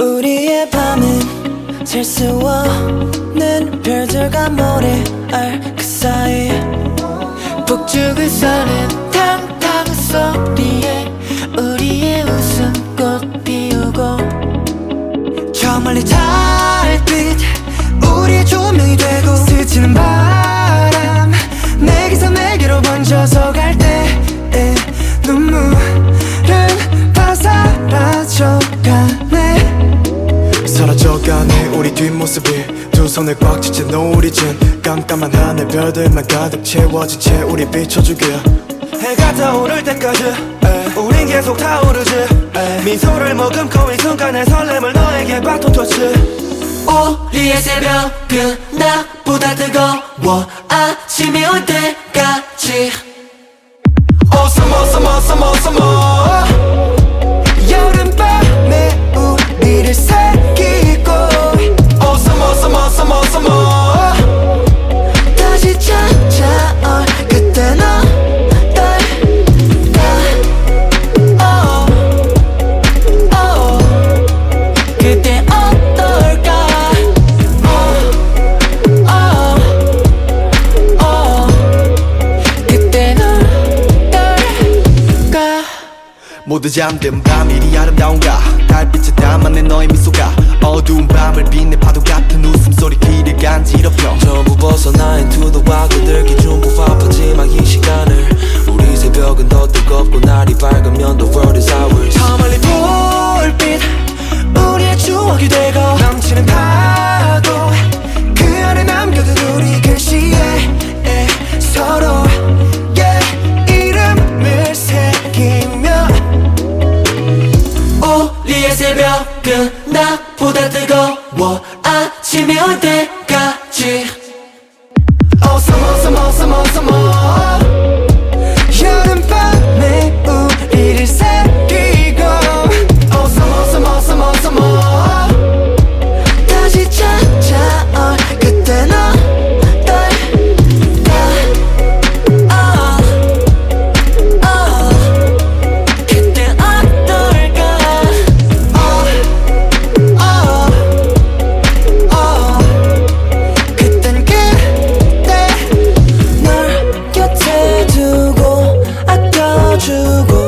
우리의 밤은 셀 수 없는 별들과 모래알 그 사이. 북쪽을 서는 탕탕 소리에 우리의 웃음 꽃 피우고 저 멀리 달빛 우리의 조명이 되 모습이 두 손을 꽉 쥐채 노을이진 깜깜한 하늘 별들만 가득 채워진 채 우리 비춰주게 해가 떠오를 때까지 우린 계속 타오르지. 미소를 머금고 이 순간의 설렘을 너에게 바톤 터치. 우리의 새벽은 나보다 뜨거워. 아침이 올 때까지. Awesome awesome awesome awesome 여 모두 잠든 밤 이리 아름다운가? 달빛에 담아낸 너의 미소가 어두운 밤을 빛내 파도 같은 웃음소리 귀를 간지럽혀. 전부 벗어나 into the wild 그들기 중부 아프지만 이 시간을 우리 새벽은 더 뜨겁고 날이 밝으면 the world is ours. 나보다 뜨거워 아침에 올때. 如果。